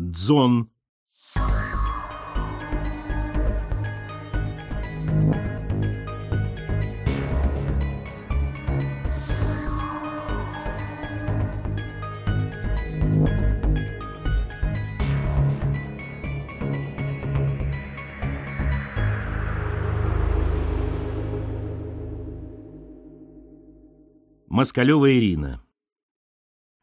Дзон. Москалева Ирина.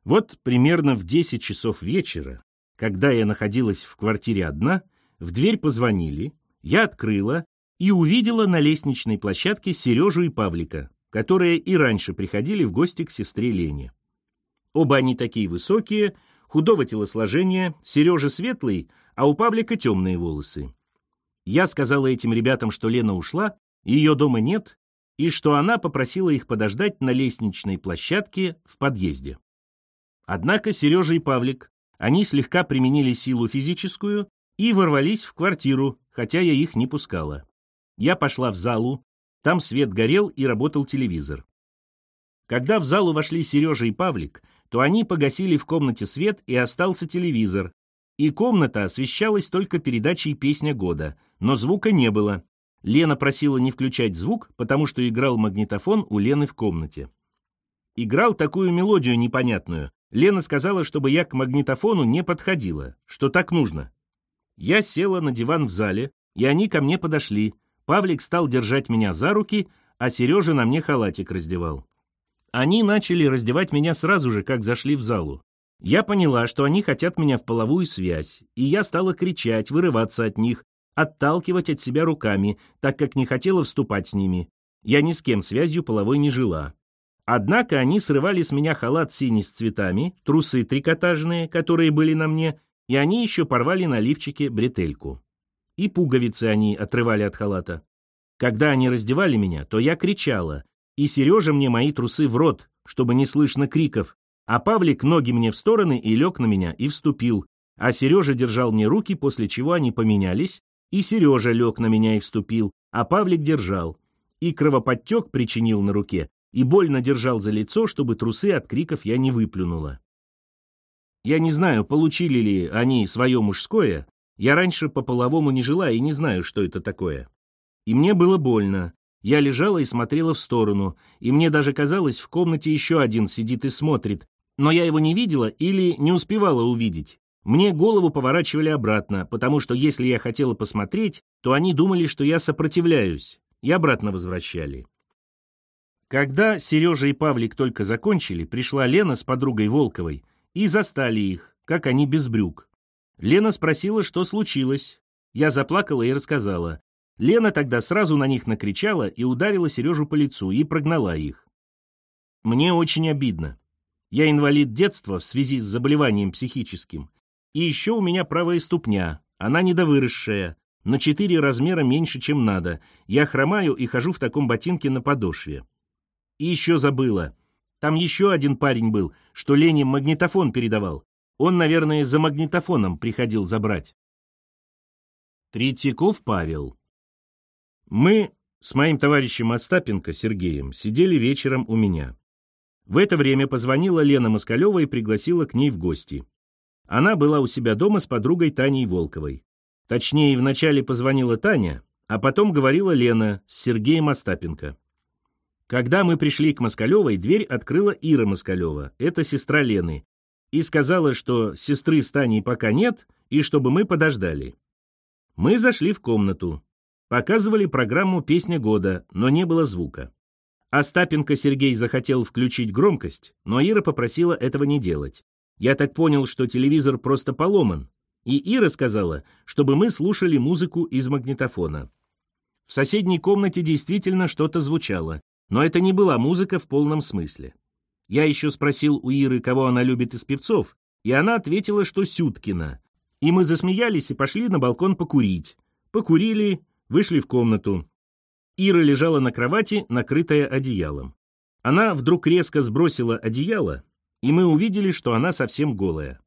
Вот примерно в 10 часов вечера, когда я находилась в квартире одна, в дверь позвонили, я открыла и увидела на лестничной площадке Сережу и Павлика, которые и раньше приходили в гости к сестре Лене. Оба они такие высокие, худого телосложения, Сережа светлый, а у Павлика темные волосы. Я сказала этим ребятам, что Лена ушла, ее дома нет, и что она попросила их подождать на лестничной площадке в подъезде. Однако Сережа и Павлик, они слегка применили силу физическую и ворвались в квартиру, хотя я их не пускала. Я пошла в залу, там свет горел и работал телевизор. Когда в залу вошли Сережа и Павлик, то они погасили в комнате свет и остался телевизор. И комната освещалась только передачей «Песня года», но звука не было, Лена просила не включать звук, потому что играл магнитофон у Лены в комнате. Играл такую мелодию непонятную. Лена сказала, чтобы я к магнитофону не подходила, что так нужно. Я села на диван в зале, и они ко мне подошли. Павлик стал держать меня за руки, а Сережа на мне халатик раздевал. Они начали раздевать меня сразу же, как зашли в залу. Я поняла, что они хотят меня в половую связь, и я стала кричать, вырываться от них, отталкивать от себя руками, так как не хотела вступать с ними. Я ни с кем связью половой не жила. Однако они срывали с меня халат синий с цветами, трусы трикотажные, которые были на мне, и они еще порвали на лифчике бретельку. И пуговицы они отрывали от халата. Когда они раздевали меня, то я кричала, и Сережа мне мои трусы в рот, чтобы не слышно криков, а Павлик ноги мне в стороны и лег на меня и вступил, а Сережа держал мне руки, после чего они поменялись, и Сережа лег на меня и вступил, а Павлик держал. И кровоподтек причинил на руке, и больно держал за лицо, чтобы трусы от криков я не выплюнула. Я не знаю, получили ли они свое мужское, я раньше по половому не жила и не знаю, что это такое. И мне было больно. Я лежала и смотрела в сторону, и мне даже казалось, в комнате еще один сидит и смотрит, но я его не видела или не успевала увидеть. Мне голову поворачивали обратно, потому что если я хотела посмотреть, то они думали, что я сопротивляюсь, и обратно возвращали. Когда Сережа и Павлик только закончили, пришла Лена с подругой Волковой и застали их, как они без брюк. Лена спросила, что случилось. Я заплакала и рассказала. Лена тогда сразу на них накричала и ударила Сережу по лицу и прогнала их. Мне очень обидно. Я инвалид детства в связи с заболеванием психическим, и еще у меня правая ступня, она недовыросшая, на четыре размера меньше, чем надо. Я хромаю и хожу в таком ботинке на подошве. И еще забыла. Там еще один парень был, что Лене магнитофон передавал. Он, наверное, за магнитофоном приходил забрать. Третьяков Павел. Мы с моим товарищем Остапенко Сергеем сидели вечером у меня. В это время позвонила Лена Москалева и пригласила к ней в гости. Она была у себя дома с подругой Таней Волковой. Точнее, вначале позвонила Таня, а потом говорила Лена с Сергеем Остапенко. Когда мы пришли к Москалевой, дверь открыла Ира Москалева, это сестра Лены, и сказала, что сестры с Таней пока нет, и чтобы мы подождали. Мы зашли в комнату. Показывали программу «Песня года», но не было звука. Остапенко Сергей захотел включить громкость, но Ира попросила этого не делать. Я так понял, что телевизор просто поломан, и Ира сказала, чтобы мы слушали музыку из магнитофона. В соседней комнате действительно что-то звучало, но это не была музыка в полном смысле. Я еще спросил у Иры, кого она любит из певцов, и она ответила, что Сюткина. И мы засмеялись и пошли на балкон покурить. Покурили, вышли в комнату. Ира лежала на кровати, накрытая одеялом. Она вдруг резко сбросила одеяло и мы увидели, что она совсем голая.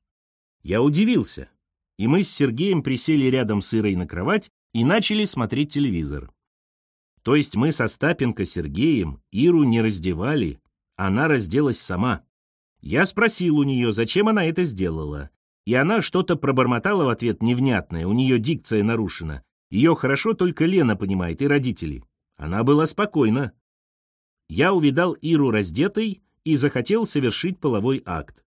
Я удивился, и мы с Сергеем присели рядом с Ирой на кровать и начали смотреть телевизор. То есть мы со Стапенко Сергеем Иру не раздевали, она разделась сама. Я спросил у нее, зачем она это сделала, И она что-то пробормотала в ответ невнятное, у нее дикция нарушена. Ее хорошо только Лена понимает и родители. Она была спокойна. Я увидал Иру раздетой и захотел совершить половой акт.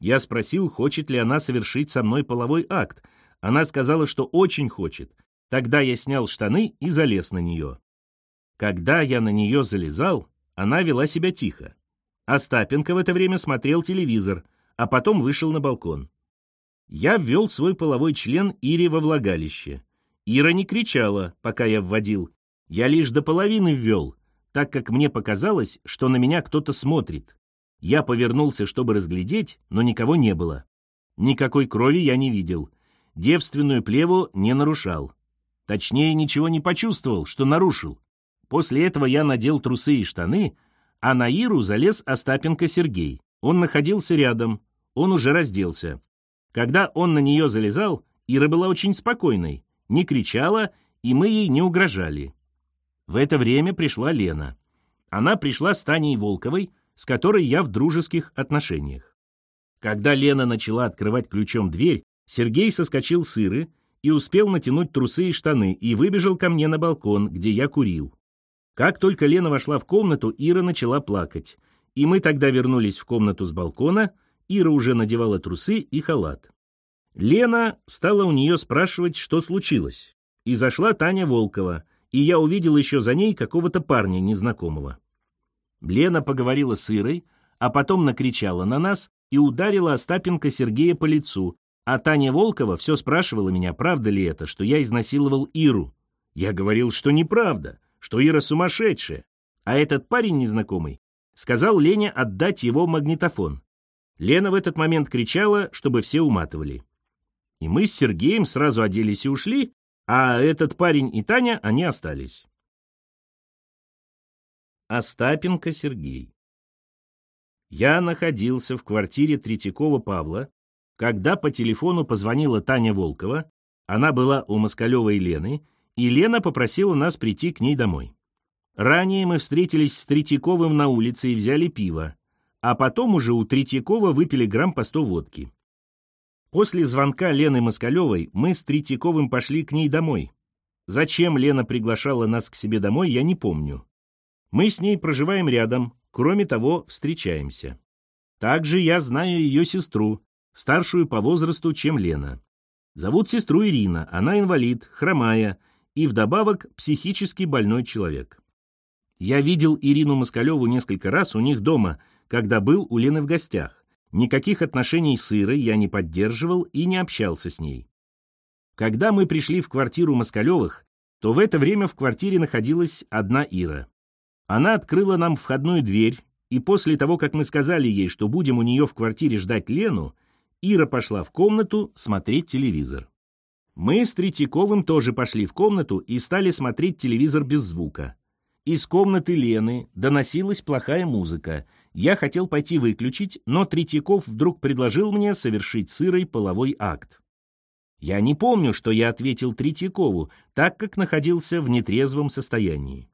Я спросил, хочет ли она совершить со мной половой акт. Она сказала, что очень хочет. Тогда я снял штаны и залез на нее. Когда я на нее залезал, она вела себя тихо. Остапенко в это время смотрел телевизор, а потом вышел на балкон. Я ввел свой половой член Ире во влагалище. Ира не кричала, пока я вводил. Я лишь до половины ввел, так как мне показалось, что на меня кто-то смотрит. Я повернулся, чтобы разглядеть, но никого не было. Никакой крови я не видел. Девственную плеву не нарушал. Точнее, ничего не почувствовал, что нарушил. После этого я надел трусы и штаны, а на Иру залез Остапенко Сергей. Он находился рядом, он уже разделся. Когда он на нее залезал, Ира была очень спокойной, не кричала, и мы ей не угрожали. В это время пришла Лена. Она пришла с Таней Волковой, с которой я в дружеских отношениях. Когда Лена начала открывать ключом дверь, Сергей соскочил с Иры и успел натянуть трусы и штаны и выбежал ко мне на балкон, где я курил. Как только Лена вошла в комнату, Ира начала плакать. И мы тогда вернулись в комнату с балкона, Ира уже надевала трусы и халат. Лена стала у нее спрашивать, что случилось. И зашла Таня Волкова, и я увидел еще за ней какого-то парня незнакомого. Лена поговорила с Ирой, а потом накричала на нас и ударила Остапенко Сергея по лицу, а Таня Волкова все спрашивала меня, правда ли это, что я изнасиловал Иру. Я говорил, что неправда, что Ира сумасшедшая. А этот парень незнакомый сказал Лене отдать его магнитофон. Лена в этот момент кричала, чтобы все уматывали. И мы с Сергеем сразу оделись и ушли, а этот парень и Таня, они остались. Остапенко Сергей. Я находился в квартире Третьякова Павла, когда по телефону позвонила Таня Волкова, она была у Москалевой Лены, и Лена попросила нас прийти к ней домой. Ранее мы встретились с Третьяковым на улице и взяли пиво, а потом уже у Третьякова выпили грамм по сто водки. После звонка Лены Москалевой мы с Третьяковым пошли к ней домой. Зачем Лена приглашала нас к себе домой, я не помню. Мы с ней проживаем рядом, кроме того, встречаемся. Также я знаю ее сестру, старшую по возрасту, чем Лена. Зовут сестру Ирина, она инвалид, хромая и вдобавок психически больной человек. Я видел Ирину Москалеву несколько раз у них дома, когда был у Лены в гостях. Никаких отношений с Ирой я не поддерживал и не общался с ней. Когда мы пришли в квартиру Москалевых, то в это время в квартире находилась одна Ира. Она открыла нам входную дверь, и после того, как мы сказали ей, что будем у нее в квартире ждать Лену, Ира пошла в комнату смотреть телевизор. Мы с Третьяковым тоже пошли в комнату и стали смотреть телевизор без звука. Из комнаты Лены доносилась плохая музыка. Я хотел пойти выключить, но Третьяков вдруг предложил мне совершить с Ирой половой акт. Я не помню, что я ответил Третьякову, так как находился в нетрезвом состоянии.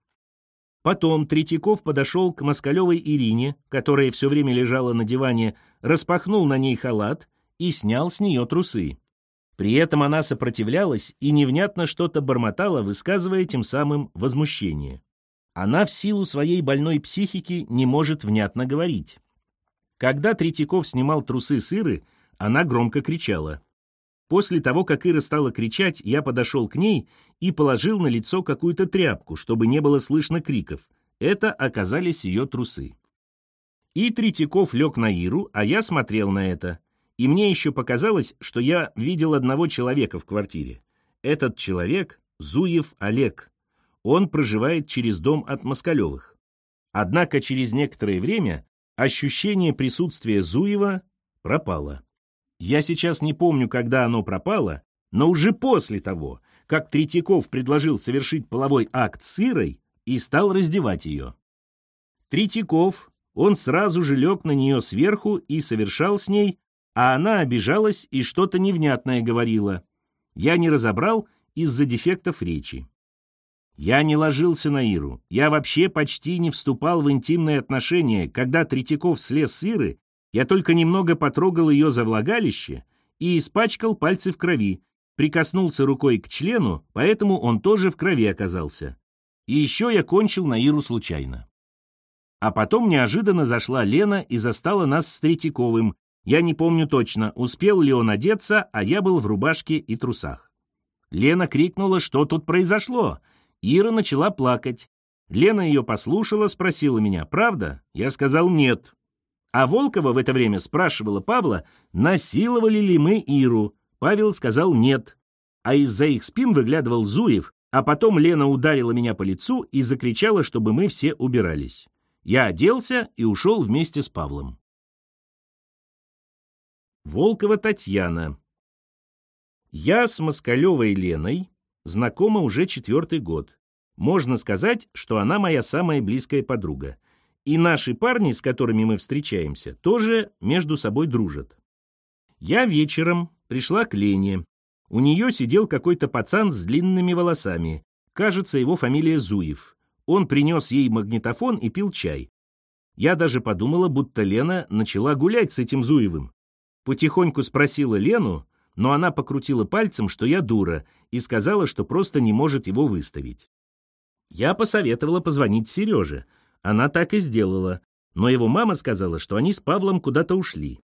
Потом Третьяков подошел к Москалевой Ирине, которая все время лежала на диване, распахнул на ней халат и снял с нее трусы. При этом она сопротивлялась и невнятно что-то бормотала, высказывая тем самым возмущение. Она в силу своей больной психики не может внятно говорить. Когда Третьяков снимал трусы с Иры, она громко кричала. После того, как Ира стала кричать, я подошел к ней и положил на лицо какую-то тряпку, чтобы не было слышно криков. Это оказались ее трусы. И Третьяков лег на Иру, а я смотрел на это. И мне еще показалось, что я видел одного человека в квартире. Этот человек — Зуев Олег. Он проживает через дом от Москалевых. Однако через некоторое время ощущение присутствия Зуева пропало. Я сейчас не помню, когда оно пропало, но уже после того, как Третьяков предложил совершить половой акт с Ирой и стал раздевать ее. Третьяков, он сразу же лег на нее сверху и совершал с ней, а она обижалась и что-то невнятное говорила. Я не разобрал из-за дефектов речи. Я не ложился на Иру. Я вообще почти не вступал в интимные отношения. Когда Третьяков слез с Иры, я только немного потрогал ее за влагалище, и испачкал пальцы в крови, прикоснулся рукой к члену, поэтому он тоже в крови оказался. И еще я кончил на Иру случайно. А потом неожиданно зашла Лена и застала нас с Третьяковым. Я не помню точно, успел ли он одеться, а я был в рубашке и трусах. Лена крикнула, что тут произошло. Ира начала плакать. Лена ее послушала, спросила меня, правда? Я сказал нет. А Волкова в это время спрашивала Павла, насиловали ли мы Иру. Павел сказал нет. А из-за их спин выглядывал Зуев, а потом Лена ударила меня по лицу и закричала, чтобы мы все убирались. Я оделся и ушел вместе с Павлом. Волкова Татьяна. Я с Москалевой Леной знакома уже четвертый год. Можно сказать, что она моя самая близкая подруга. И наши парни, с которыми мы встречаемся, тоже между собой дружат. Я вечером пришла к Лене. У нее сидел какой-то пацан с длинными волосами. Кажется, его фамилия Зуев. Он принес ей магнитофон и пил чай. Я даже подумала, будто Лена начала гулять с этим Зуевым. Потихоньку спросила Лену, но она покрутила пальцем, что я дура, и сказала, что просто не может его выставить. Я посоветовала позвонить Сереже. Она так и сделала, но его мама сказала, что они с Павлом куда-то ушли.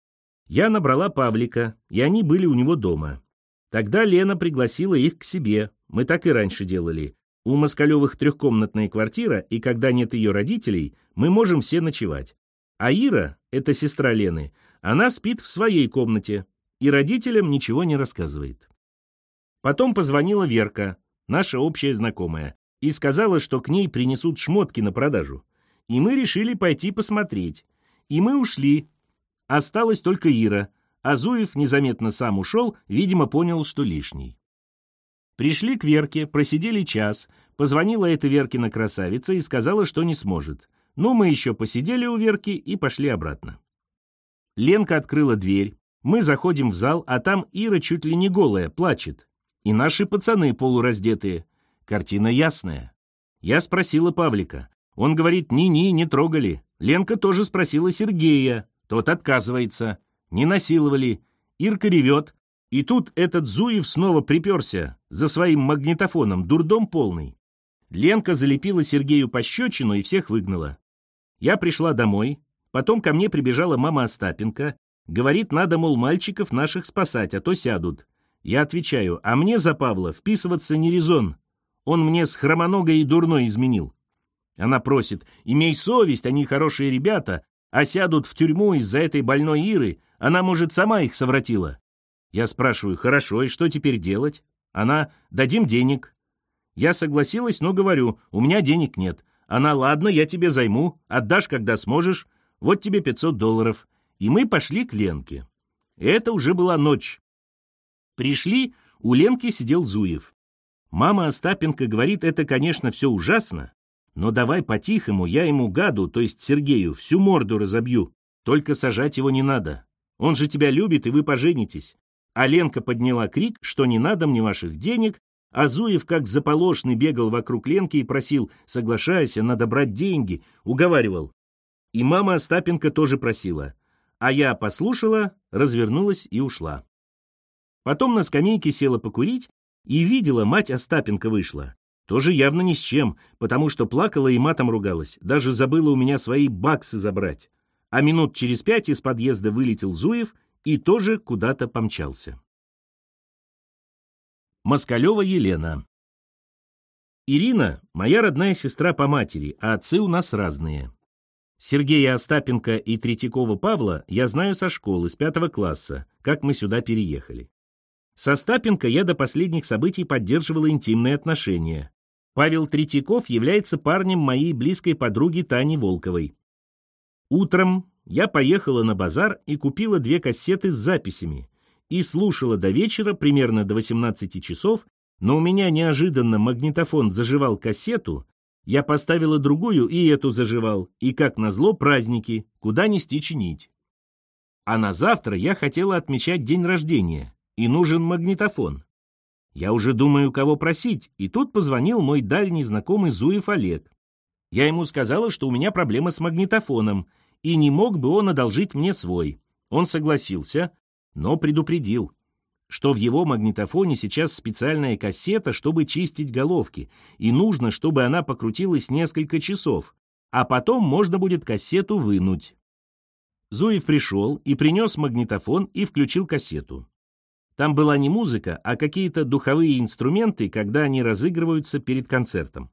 Я набрала Павлика, и они были у него дома. Тогда Лена пригласила их к себе, мы так и раньше делали. У Москалевых трехкомнатная квартира, и когда нет ее родителей, мы можем все ночевать. А Ира, это сестра Лены, она спит в своей комнате и родителям ничего не рассказывает. Потом позвонила Верка, наша общая знакомая, и сказала, что к ней принесут шмотки на продажу. И мы решили пойти посмотреть. И мы ушли. Осталась только Ира, а Зуев незаметно сам ушел, видимо, понял, что лишний. Пришли к Верке, просидели час, позвонила эта Веркина красавица и сказала, что не сможет. Но мы еще посидели у Верки и пошли обратно. Ленка открыла дверь, мы заходим в зал, а там Ира чуть ли не голая, плачет. И наши пацаны полураздетые. Картина ясная. Я спросила Павлика. Он говорит, ни-ни, не трогали. Ленка тоже спросила Сергея. Тот отказывается. Не насиловали. Ирка ревет, и тут этот Зуев снова приперся за своим магнитофоном, дурдом полный. Ленка залепила Сергею пощечину и всех выгнала. Я пришла домой, потом ко мне прибежала мама Остапенко, говорит, надо, мол, мальчиков наших спасать, а то сядут. Я отвечаю, а мне за Павла вписываться не резон. Он мне с хромоногой и дурной изменил. Она просит, имей совесть, они хорошие ребята, а сядут в тюрьму из-за этой больной Иры, она, может, сама их совратила. Я спрашиваю, хорошо, и что теперь делать? Она, дадим денег. Я согласилась, но говорю, у меня денег нет. Она, ладно, я тебе займу, отдашь, когда сможешь. Вот тебе 500 долларов. И мы пошли к Ленке. Это уже была ночь. Пришли, у Ленки сидел Зуев. Мама Остапенко говорит, это, конечно, все ужасно, но давай по-тихому, я ему гаду, то есть Сергею, всю морду разобью. Только сажать его не надо. Он же тебя любит, и вы поженитесь. А Ленка подняла крик, что не надо мне ваших денег, а Зуев как заполошный бегал вокруг Ленки и просил, соглашайся, надо брать деньги, уговаривал. И мама Остапенко тоже просила. А я послушала, развернулась и ушла. Потом на скамейке села покурить и видела, мать Остапенко вышла. Тоже явно ни с чем, потому что плакала и матом ругалась, даже забыла у меня свои баксы забрать. А минут через пять из подъезда вылетел Зуев — и тоже куда-то помчался. Москалева Елена Ирина — моя родная сестра по матери, а отцы у нас разные. Сергея Остапенко и Третьякова Павла я знаю со школы, с пятого класса, как мы сюда переехали. С Остапенко я до последних событий поддерживала интимные отношения. Павел Третьяков является парнем моей близкой подруги Тани Волковой. Утром я поехала на базар и купила две кассеты с записями и слушала до вечера, примерно до 18 часов, но у меня неожиданно магнитофон заживал кассету, я поставила другую и эту заживал, и, как назло, праздники, куда нести чинить. А на завтра я хотела отмечать день рождения, и нужен магнитофон. Я уже думаю, кого просить, и тут позвонил мой дальний знакомый Зуев Олег. Я ему сказала, что у меня проблема с магнитофоном, и не мог бы он одолжить мне свой. Он согласился, но предупредил. Что в его магнитофоне сейчас специальная кассета, чтобы чистить головки, и нужно, чтобы она покрутилась несколько часов, а потом можно будет кассету вынуть. Зуев пришел и принес магнитофон и включил кассету. Там была не музыка, а какие-то духовые инструменты, когда они разыгрываются перед концертом.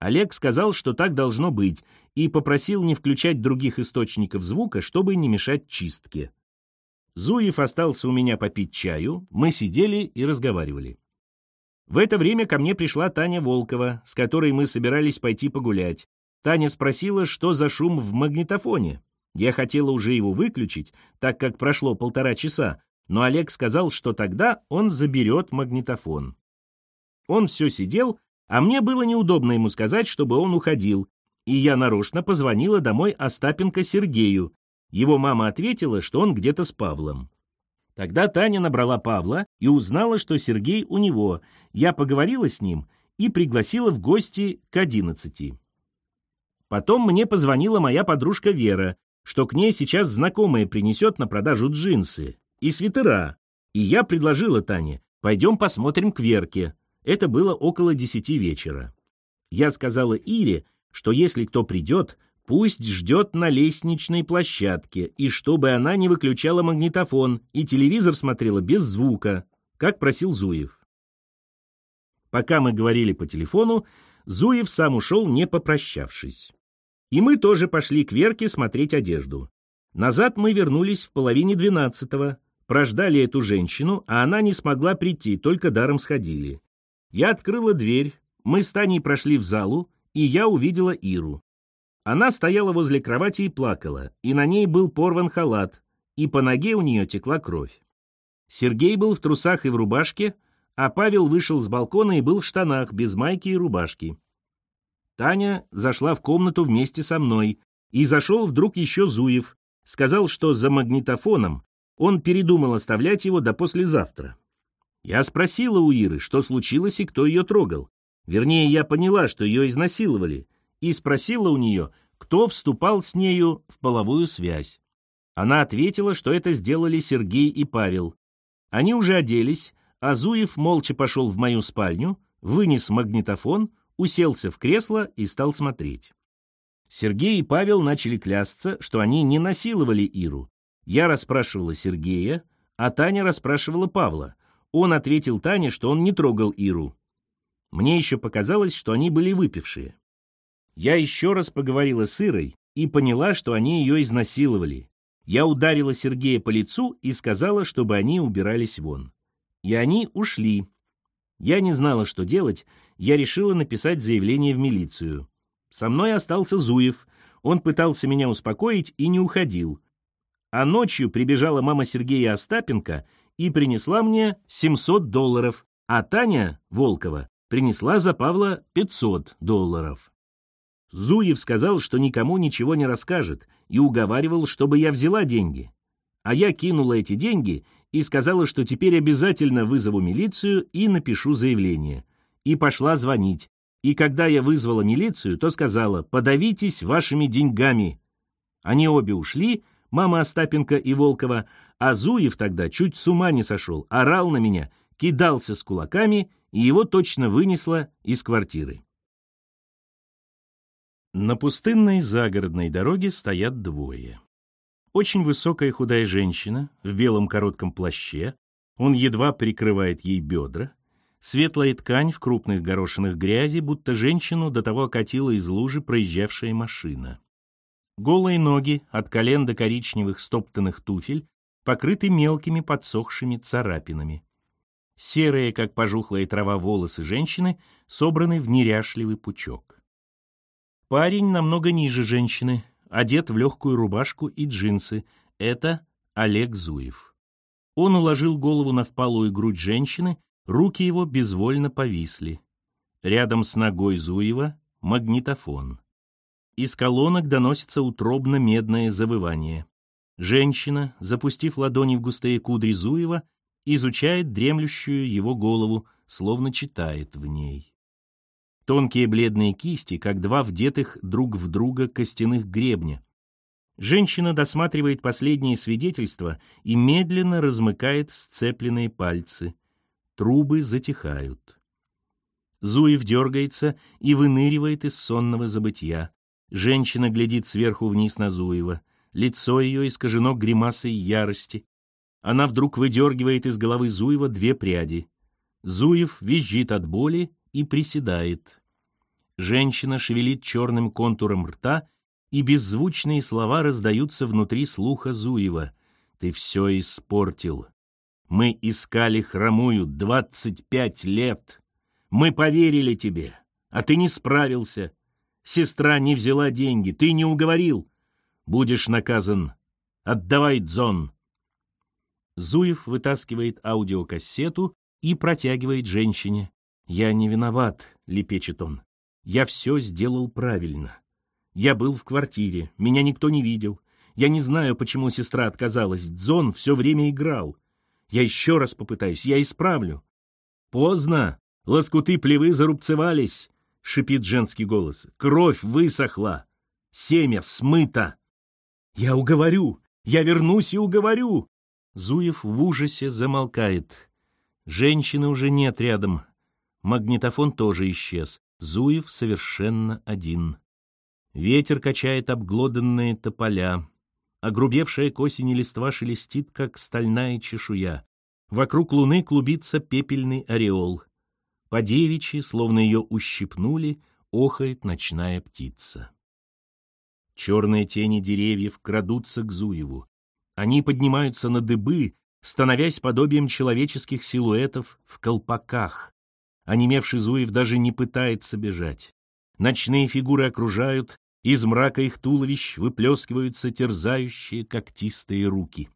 Олег сказал, что так должно быть, и попросил не включать других источников звука, чтобы не мешать чистке. Зуев остался у меня попить чаю, мы сидели и разговаривали. В это время ко мне пришла Таня Волкова, с которой мы собирались пойти погулять. Таня спросила, что за шум в магнитофоне. Я хотела уже его выключить, так как прошло полтора часа, но Олег сказал, что тогда он заберет магнитофон. Он все сидел, а мне было неудобно ему сказать, чтобы он уходил, и я нарочно позвонила домой Остапенко Сергею, его мама ответила, что он где-то с Павлом. Тогда Таня набрала Павла и узнала, что Сергей у него. Я поговорила с ним и пригласила в гости к одиннадцати. Потом мне позвонила моя подружка Вера, что к ней сейчас знакомая принесет на продажу джинсы и свитера. И я предложила Тане, пойдем посмотрим к Верке. Это было около десяти вечера. Я сказала Ире, что если кто придет, Пусть ждет на лестничной площадке, и чтобы она не выключала магнитофон, и телевизор смотрела без звука, как просил Зуев. Пока мы говорили по телефону, Зуев сам ушел, не попрощавшись. И мы тоже пошли к Верке смотреть одежду. Назад мы вернулись в половине двенадцатого, прождали эту женщину, а она не смогла прийти, только даром сходили. Я открыла дверь, мы с Таней прошли в залу, и я увидела Иру. Она стояла возле кровати и плакала, и на ней был порван халат, и по ноге у нее текла кровь. Сергей был в трусах и в рубашке, а Павел вышел с балкона и был в штанах, без майки и рубашки. Таня зашла в комнату вместе со мной, и зашел вдруг еще Зуев, сказал, что за магнитофоном он передумал оставлять его до послезавтра. Я спросила у Иры, что случилось и кто ее трогал. Вернее, я поняла, что ее изнасиловали, и спросила у нее, кто вступал с нею в половую связь. Она ответила, что это сделали Сергей и Павел. Они уже оделись, а Зуев молча пошел в мою спальню, вынес магнитофон, уселся в кресло и стал смотреть. Сергей и Павел начали клясться, что они не насиловали Иру. Я расспрашивала Сергея, а Таня расспрашивала Павла. Он ответил Тане, что он не трогал Иру. Мне еще показалось, что они были выпившие. Я еще раз поговорила с Ирой и поняла, что они ее изнасиловали. Я ударила Сергея по лицу и сказала, чтобы они убирались вон. И они ушли. Я не знала, что делать, я решила написать заявление в милицию. Со мной остался Зуев. Он пытался меня успокоить и не уходил. А ночью прибежала мама Сергея Остапенко и принесла мне 700 долларов, а Таня Волкова принесла за Павла 500 долларов. Зуев сказал, что никому ничего не расскажет, и уговаривал, чтобы я взяла деньги. А я кинула эти деньги и сказала, что теперь обязательно вызову милицию и напишу заявление. И пошла звонить. И когда я вызвала милицию, то сказала «подавитесь вашими деньгами». Они обе ушли, мама Остапенко и Волкова, а Зуев тогда чуть с ума не сошел, орал на меня, кидался с кулаками, и его точно вынесло из квартиры. На пустынной загородной дороге стоят двое. Очень высокая худая женщина в белом коротком плаще, он едва прикрывает ей бедра, светлая ткань в крупных горошинах грязи, будто женщину до того окатила из лужи проезжавшая машина. Голые ноги от колен до коричневых стоптанных туфель покрыты мелкими подсохшими царапинами. Серые, как пожухлая трава, волосы женщины собраны в неряшливый пучок. Парень намного ниже женщины, одет в легкую рубашку и джинсы. Это Олег Зуев. Он уложил голову на впалую грудь женщины, руки его безвольно повисли. Рядом с ногой Зуева магнитофон. Из колонок доносится утробно-медное завывание. Женщина, запустив ладони в густые кудри Зуева, изучает дремлющую его голову, словно читает в ней. Тонкие бледные кисти, как два вдетых друг в друга костяных гребня. Женщина досматривает последние свидетельства и медленно размыкает сцепленные пальцы. Трубы затихают. Зуев дергается и выныривает из сонного забытья. Женщина глядит сверху вниз на Зуева. Лицо ее искажено гримасой ярости. Она вдруг выдергивает из головы Зуева две пряди. Зуев визжит от боли и приседает. Женщина шевелит черным контуром рта, и беззвучные слова раздаются внутри слуха Зуева. «Ты все испортил. Мы искали хромую двадцать пять лет. Мы поверили тебе, а ты не справился. Сестра не взяла деньги, ты не уговорил. Будешь наказан. Отдавай дзон». Зуев вытаскивает аудиокассету и протягивает женщине. «Я не виноват», — лепечет он. «Я все сделал правильно. Я был в квартире, меня никто не видел. Я не знаю, почему сестра отказалась. Дзон все время играл. Я еще раз попытаюсь, я исправлю». «Поздно! Лоскуты плевы зарубцевались!» — шипит женский голос. «Кровь высохла! Семя смыто!» «Я уговорю! Я вернусь и уговорю!» Зуев в ужасе замолкает. Женщины уже нет рядом. Магнитофон тоже исчез. Зуев совершенно один. Ветер качает обглоданные тополя. Огрубевшая к осени листва шелестит, как стальная чешуя. Вокруг луны клубится пепельный ореол. По девичьи, словно ее ущипнули, охает ночная птица. Черные тени деревьев крадутся к Зуеву. Они поднимаются на дыбы, становясь подобием человеческих силуэтов в колпаках. Онемевший Зуев даже не пытается бежать. Ночные фигуры окружают, из мрака их туловищ выплескиваются терзающие когтистые руки.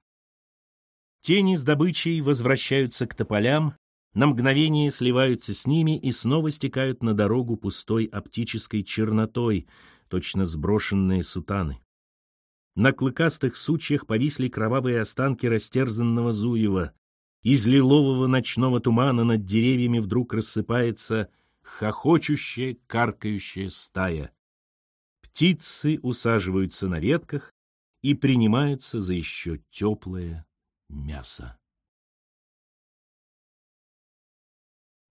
Тени с добычей возвращаются к тополям, на мгновение сливаются с ними и снова стекают на дорогу пустой оптической чернотой, точно сброшенные сутаны. На клыкастых сучьях повисли кровавые останки растерзанного Зуева. Из лилового ночного тумана над деревьями вдруг рассыпается хохочущая, каркающая стая. Птицы усаживаются на ветках и принимаются за еще теплое мясо.